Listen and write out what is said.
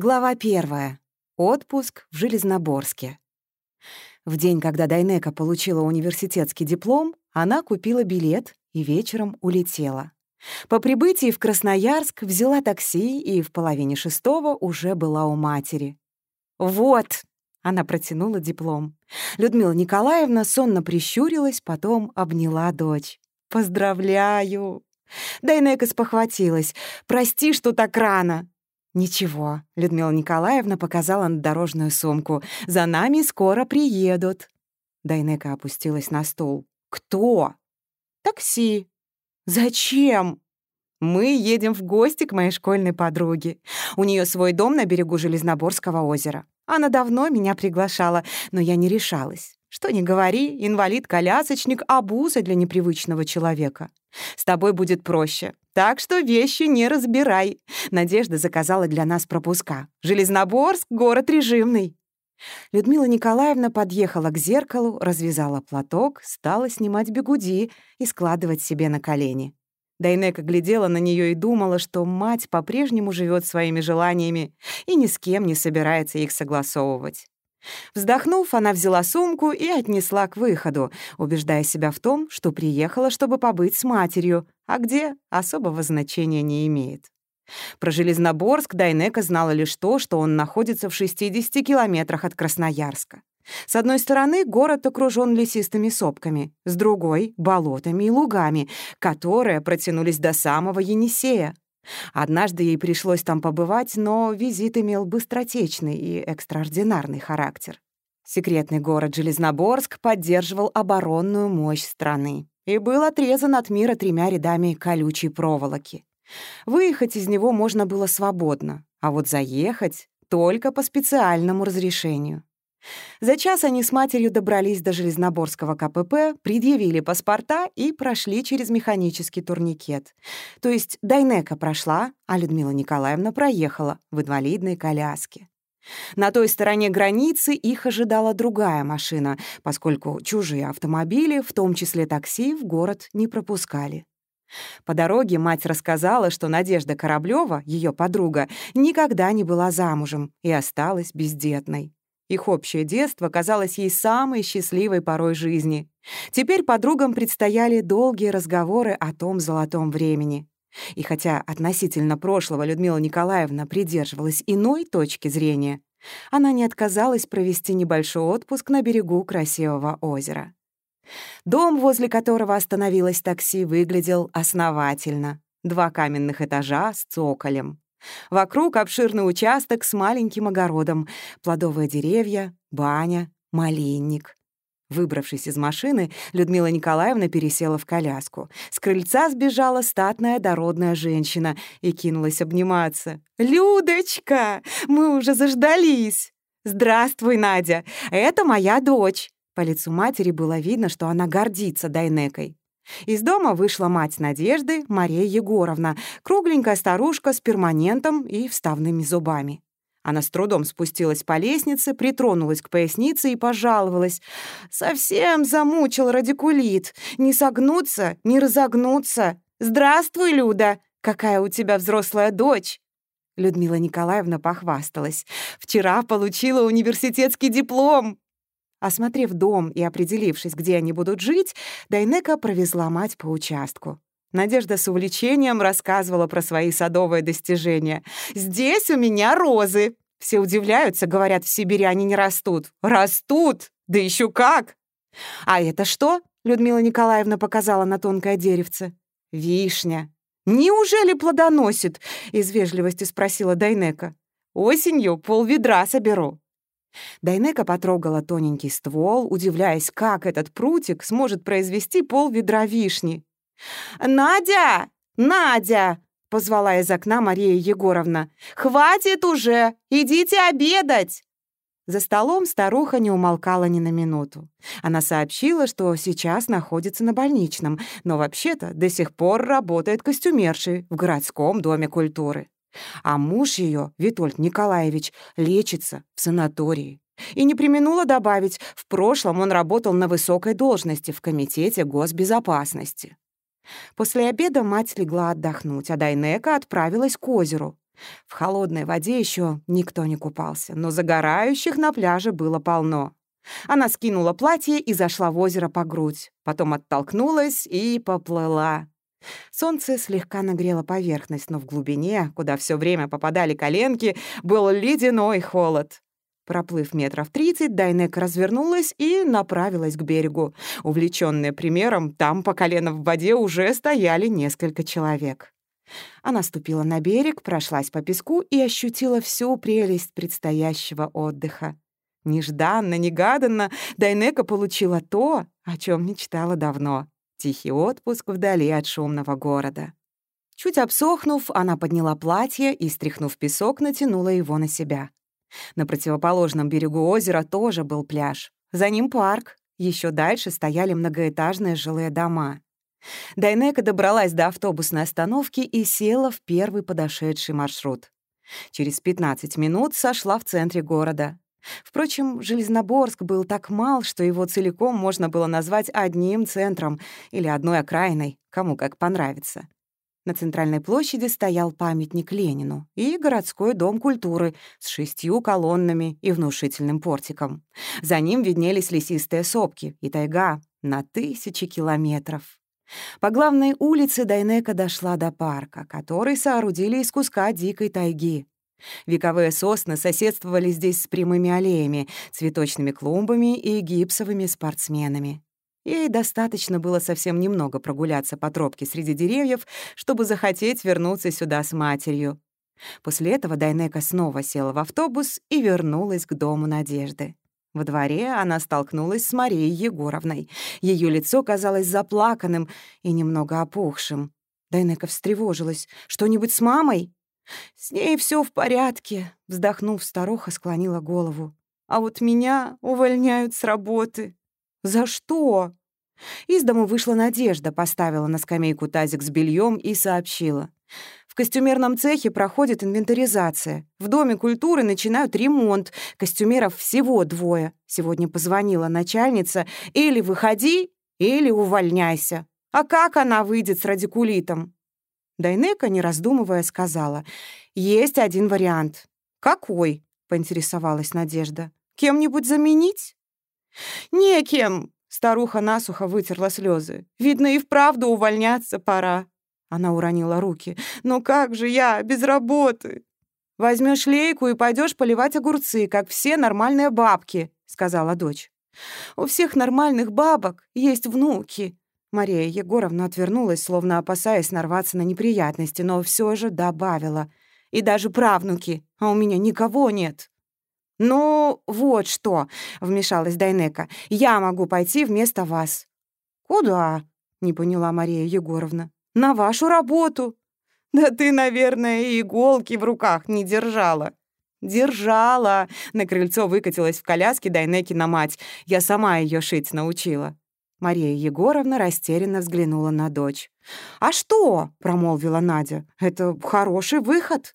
Глава первая. Отпуск в Железноборске. В день, когда Дайнека получила университетский диплом, она купила билет и вечером улетела. По прибытии в Красноярск взяла такси и в половине шестого уже была у матери. «Вот!» — она протянула диплом. Людмила Николаевна сонно прищурилась, потом обняла дочь. «Поздравляю!» Дайнека спохватилась. «Прости, что так рано!» «Ничего», — Людмила Николаевна показала на дорожную сумку. «За нами скоро приедут». Дайнека опустилась на стул. «Кто?» «Такси». «Зачем?» «Мы едем в гости к моей школьной подруге. У нее свой дом на берегу Железноборского озера. Она давно меня приглашала, но я не решалась. Что ни говори, инвалид-колясочник — обуза для непривычного человека. С тобой будет проще. Так что вещи не разбирай. Надежда заказала для нас пропуска. Железноборск — город режимный. Людмила Николаевна подъехала к зеркалу, развязала платок, стала снимать бегуди и складывать себе на колени. Дайнека глядела на нее и думала, что мать по-прежнему живет своими желаниями и ни с кем не собирается их согласовывать. Вздохнув, она взяла сумку и отнесла к выходу, убеждая себя в том, что приехала, чтобы побыть с матерью, а где — особого значения не имеет. Про Железноборск Дайнека знала лишь то, что он находится в 60 километрах от Красноярска. С одной стороны, город окружен лесистыми сопками, с другой — болотами и лугами, которые протянулись до самого Енисея. Однажды ей пришлось там побывать, но визит имел быстротечный и экстраординарный характер. Секретный город Железноборск поддерживал оборонную мощь страны и был отрезан от мира тремя рядами колючей проволоки. Выехать из него можно было свободно, а вот заехать — только по специальному разрешению. За час они с матерью добрались до Железноборского КПП, предъявили паспорта и прошли через механический турникет. То есть Дайнека прошла, а Людмила Николаевна проехала в инвалидной коляске. На той стороне границы их ожидала другая машина, поскольку чужие автомобили, в том числе такси, в город не пропускали. По дороге мать рассказала, что Надежда Кораблёва, ее подруга, никогда не была замужем и осталась бездетной. Их общее детство казалось ей самой счастливой порой жизни. Теперь подругам предстояли долгие разговоры о том золотом времени. И хотя относительно прошлого Людмила Николаевна придерживалась иной точки зрения, она не отказалась провести небольшой отпуск на берегу красивого озера. Дом, возле которого остановилось такси, выглядел основательно. Два каменных этажа с цоколем. Вокруг обширный участок с маленьким огородом, плодовые деревья, баня, малинник. Выбравшись из машины, Людмила Николаевна пересела в коляску. С крыльца сбежала статная дородная женщина и кинулась обниматься. «Людочка, мы уже заждались!» «Здравствуй, Надя! Это моя дочь!» По лицу матери было видно, что она гордится Дайнекой. Из дома вышла мать Надежды, Мария Егоровна, кругленькая старушка с перманентом и вставными зубами. Она с трудом спустилась по лестнице, притронулась к пояснице и пожаловалась. «Совсем замучил радикулит. Не согнуться, не разогнуться. Здравствуй, Люда! Какая у тебя взрослая дочь!» Людмила Николаевна похвасталась. «Вчера получила университетский диплом!» Осмотрев дом и определившись, где они будут жить, Дайнека провезла мать по участку. Надежда с увлечением рассказывала про свои садовые достижения. «Здесь у меня розы!» Все удивляются, говорят, в Сибири они не растут. Растут! Да еще как! «А это что?» — Людмила Николаевна показала на тонкое деревце. «Вишня». «Неужели плодоносит?» — из вежливости спросила Дайнека. «Осенью полведра соберу». Дайнека потрогала тоненький ствол, удивляясь, как этот прутик сможет произвести пол ведра вишни. «Надя! Надя!» — позвала из окна Мария Егоровна. «Хватит уже! Идите обедать!» За столом старуха не умолкала ни на минуту. Она сообщила, что сейчас находится на больничном, но вообще-то до сих пор работает костюмершей в городском доме культуры. А муж ее, Витольд Николаевич, лечится в санатории. И не применула добавить, в прошлом он работал на высокой должности в Комитете госбезопасности. После обеда мать легла отдохнуть, а Дайнека отправилась к озеру. В холодной воде еще никто не купался, но загорающих на пляже было полно. Она скинула платье и зашла в озеро по грудь, потом оттолкнулась и поплыла. Солнце слегка нагрело поверхность, но в глубине, куда все время попадали коленки, был ледяной холод. Проплыв метров тридцать, Дайнека развернулась и направилась к берегу. Увлечённая примером, там по колено в воде уже стояли несколько человек. Она ступила на берег, прошлась по песку и ощутила всю прелесть предстоящего отдыха. Нежданно, негаданно Дайнека получила то, о чем мечтала давно — тихий отпуск вдали от шумного города. Чуть обсохнув, она подняла платье и, стряхнув песок, натянула его на себя. На противоположном берегу озера тоже был пляж. За ним парк. Еще дальше стояли многоэтажные жилые дома. Дайнека добралась до автобусной остановки и села в первый подошедший маршрут. Через 15 минут сошла в центре города. Впрочем, Железноборск был так мал, что его целиком можно было назвать одним центром или одной окраиной, кому как понравится. На центральной площади стоял памятник Ленину и городской дом культуры с шестью колоннами и внушительным портиком. За ним виднелись лесистые сопки и тайга на тысячи километров. По главной улице Дайнека дошла до парка, который соорудили из куска дикой тайги. Вековые сосны соседствовали здесь с прямыми аллеями, цветочными клумбами и гипсовыми спортсменами. Ей достаточно было совсем немного прогуляться по тропке среди деревьев, чтобы захотеть вернуться сюда с матерью. После этого Дайнека снова села в автобус и вернулась к дому Надежды. Во дворе она столкнулась с Марией Егоровной. Ее лицо казалось заплаканным и немного опухшим. Дайнека встревожилась. «Что-нибудь с мамой?» «С ней все в порядке», — вздохнув, старуха склонила голову. «А вот меня увольняют с работы». «За что?» Из дому вышла Надежда, поставила на скамейку тазик с бельем и сообщила. В костюмерном цехе проходит инвентаризация. В Доме культуры начинают ремонт. Костюмеров всего двое. Сегодня позвонила начальница. Или выходи, или увольняйся. А как она выйдет с радикулитом? Дайнека, не раздумывая, сказала. «Есть один вариант». «Какой?» — поинтересовалась Надежда. «Кем-нибудь заменить?» «Некем», — старуха насухо вытерла слезы. «Видно, и вправду увольняться пора». Она уронила руки. «Но как же я без работы?» Возьмешь лейку и пойдешь поливать огурцы, как все нормальные бабки», — сказала дочь. «У всех нормальных бабок есть внуки, Мария Егоровна отвернулась, словно опасаясь нарваться на неприятности, но все же добавила. «И даже правнуки, а у меня никого нет». «Ну, вот что», — вмешалась Дайнека, — «я могу пойти вместо вас». «Куда?» — не поняла Мария Егоровна. «На вашу работу». «Да ты, наверное, и иголки в руках не держала». «Держала!» — на крыльцо выкатилась в коляске Дайнекина мать. Я сама ее шить научила. Мария Егоровна растерянно взглянула на дочь. «А что?» — промолвила Надя. «Это хороший выход».